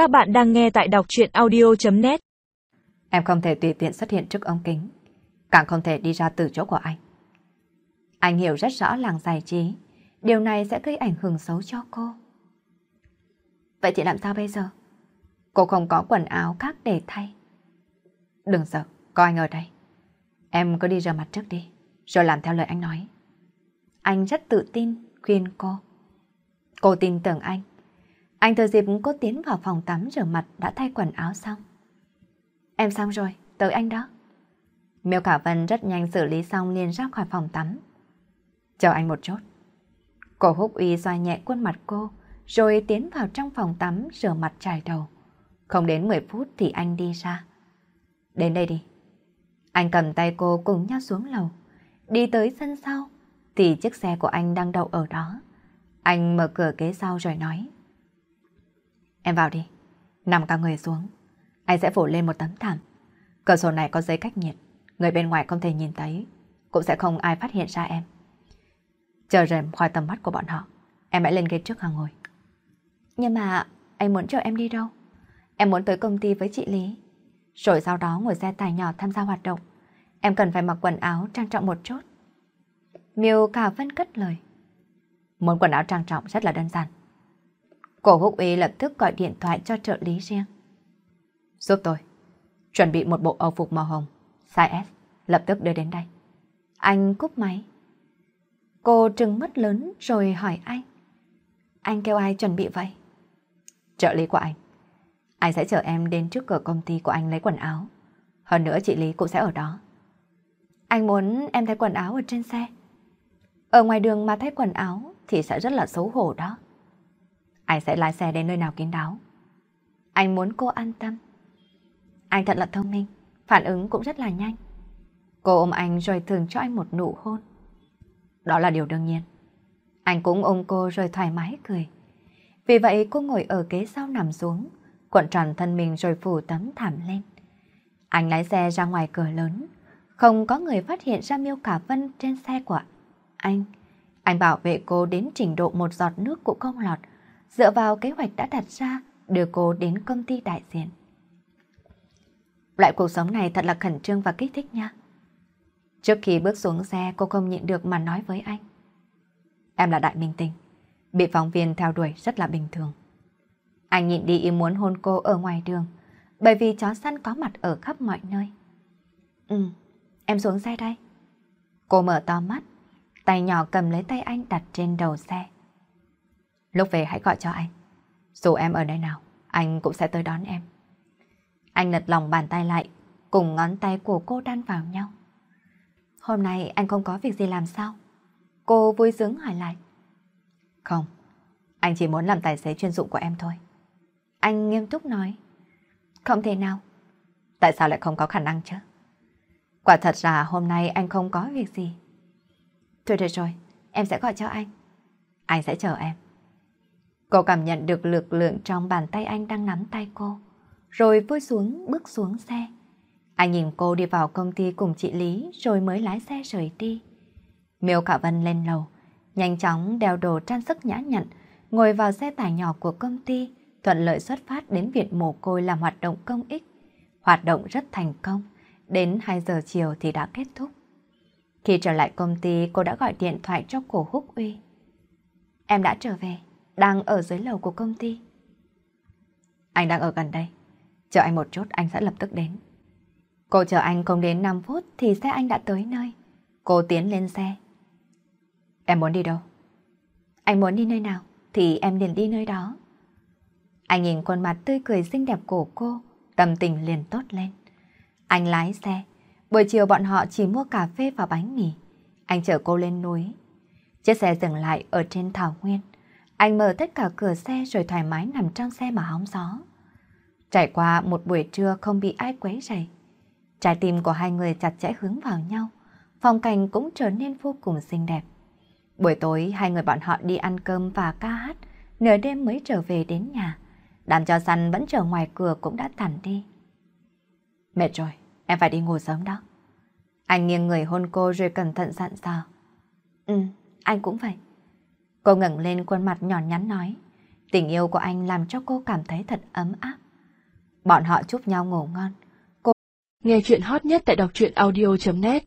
Các bạn đang nghe tại đọc chuyện audio.net Em không thể tùy tiện xuất hiện trước ống kính, càng không thể đi ra từ chỗ của anh. Anh hiểu rất rõ làng giải trí, điều này sẽ gây ảnh hưởng xấu cho cô. Vậy chị làm sao bây giờ? Cô không có quần áo khác để thay. Đừng sợ, có anh ở đây. Em cứ đi rửa mặt trước đi, rồi làm theo lời anh nói. Anh rất tự tin, khuyên cô. Cô tin tưởng anh. Anh thừa dịp cô tiến vào phòng tắm rửa mặt đã thay quần áo xong. Em xong rồi, tới anh đó. Miêu Cả Vân rất nhanh xử lý xong liền ra khỏi phòng tắm. Chờ anh một chút. Cô húc uy xoa nhẹ khuôn mặt cô, rồi tiến vào trong phòng tắm rửa mặt trải đầu. Không đến 10 phút thì anh đi ra. Đến đây đi. Anh cầm tay cô cùng nhau xuống lầu. Đi tới sân sau, thì chiếc xe của anh đang đậu ở đó. Anh mở cửa ghế sau rồi nói. Em vào đi, nằm cả người xuống. Anh sẽ phủ lên một tấm thảm. Cửa sổ này có giấy cách nhiệt, người bên ngoài không thể nhìn thấy, cũng sẽ không ai phát hiện ra em. Chờ rèm khỏi tầm mắt của bọn họ, em hãy lên ghế trước hàng ngồi. Nhưng mà anh muốn chờ em đi đâu? Em muốn tới công ty với chị Lý. Rồi sau đó ngồi xe tải nhỏ tham gia hoạt động. Em cần phải mặc quần áo trang trọng một chút. Miêu Cả Vân cất lời. Muốn quần áo trang trọng rất là đơn giản. Cổ húc uy lập tức gọi điện thoại cho trợ lý riêng. Giúp tôi. Chuẩn bị một bộ âu phục màu hồng. Size S. Lập tức đưa đến đây. Anh cúp máy. Cô trừng mắt lớn rồi hỏi anh. Anh kêu ai chuẩn bị vậy? Trợ lý của anh. Anh sẽ chờ em đến trước cửa công ty của anh lấy quần áo. Hơn nữa chị Lý cũng sẽ ở đó. Anh muốn em thay quần áo ở trên xe. Ở ngoài đường mà thay quần áo thì sẽ rất là xấu hổ đó. Anh sẽ lái xe đến nơi nào kín đáo. Anh muốn cô an tâm. Anh thật là thông minh, phản ứng cũng rất là nhanh. Cô ôm anh rồi thường cho anh một nụ hôn. Đó là điều đương nhiên. Anh cũng ôm cô rồi thoải mái cười. Vì vậy cô ngồi ở ghế sau nằm xuống, cuộn tròn thân mình rồi phủ tấm thảm lên. Anh lái xe ra ngoài cửa lớn, không có người phát hiện ra miêu cả vân trên xe của anh. Anh bảo vệ cô đến trình độ một giọt nước cũng không lọt, dựa vào kế hoạch đã đặt ra đưa cô đến công ty đại diện. Loại cuộc sống này thật là khẩn trương và kích thích nha. Trước khi bước xuống xe cô không nhịn được mà nói với anh. Em là đại minh tinh, bị phóng viên theo đuổi rất là bình thường. Anh nhịn đi ý muốn hôn cô ở ngoài đường, bởi vì chó săn có mặt ở khắp mọi nơi. Ừ, em xuống xe đây. Cô mở to mắt, tay nhỏ cầm lấy tay anh đặt trên đầu xe. Lúc về hãy gọi cho anh. Dù em ở nơi nào, anh cũng sẽ tới đón em. Anh lật lòng bàn tay lại, cùng ngón tay của cô đan vào nhau. Hôm nay anh không có việc gì làm sao? Cô vui sướng hỏi lại. Không, anh chỉ muốn làm tài xế chuyên dụng của em thôi. Anh nghiêm túc nói. Không thể nào. Tại sao lại không có khả năng chứ? Quả thật là hôm nay anh không có việc gì. Thôi được rồi, em sẽ gọi cho anh. Anh sẽ chờ em. Cô cảm nhận được lực lượng trong bàn tay anh đang nắm tay cô, rồi vui xuống bước xuống xe. Anh nhìn cô đi vào công ty cùng chị Lý rồi mới lái xe rời đi. Miêu Cả Vân lên lầu, nhanh chóng đeo đồ trang sức nhã nhặn, ngồi vào xe tải nhỏ của công ty, thuận lợi xuất phát đến viện mồ côi làm hoạt động công ích. Hoạt động rất thành công, đến 2 giờ chiều thì đã kết thúc. Khi trở lại công ty, cô đã gọi điện thoại cho cổ húc uy. Em đã trở về đang ở dưới lầu của công ty. Anh đang ở gần đây. Chờ anh một chút anh sẽ lập tức đến. Cô chờ anh không đến 5 phút thì xe anh đã tới nơi. Cô tiến lên xe. Em muốn đi đâu? Anh muốn đi nơi nào thì em liền đi nơi đó. Anh nhìn khuôn mặt tươi cười xinh đẹp của cô, tâm tình liền tốt lên. Anh lái xe. Buổi chiều bọn họ chỉ mua cà phê và bánh mì. Anh chở cô lên núi. Chiếc xe dừng lại ở trên thảo nguyên. Anh mở tất cả cửa xe rồi thoải mái nằm trong xe mà hóng gió. Trải qua một buổi trưa không bị ai quấy rầy. Trái tim của hai người chặt chẽ hướng vào nhau. Phong cảnh cũng trở nên vô cùng xinh đẹp. Buổi tối hai người bọn họ đi ăn cơm và ca hát. Nửa đêm mới trở về đến nhà. Đám cho săn vẫn chờ ngoài cửa cũng đã tàn đi. Mệt rồi, em phải đi ngủ sớm đó. Anh nghiêng người hôn cô rồi cẩn thận dặn dò. Ừ, anh cũng vậy. Cô ngẩng lên khuôn mặt nhỏ nhắn nói. Tình yêu của anh làm cho cô cảm thấy thật ấm áp. Bọn họ chúc nhau ngủ ngon. cô Nghe chuyện hot nhất tại đọc truyện audio.net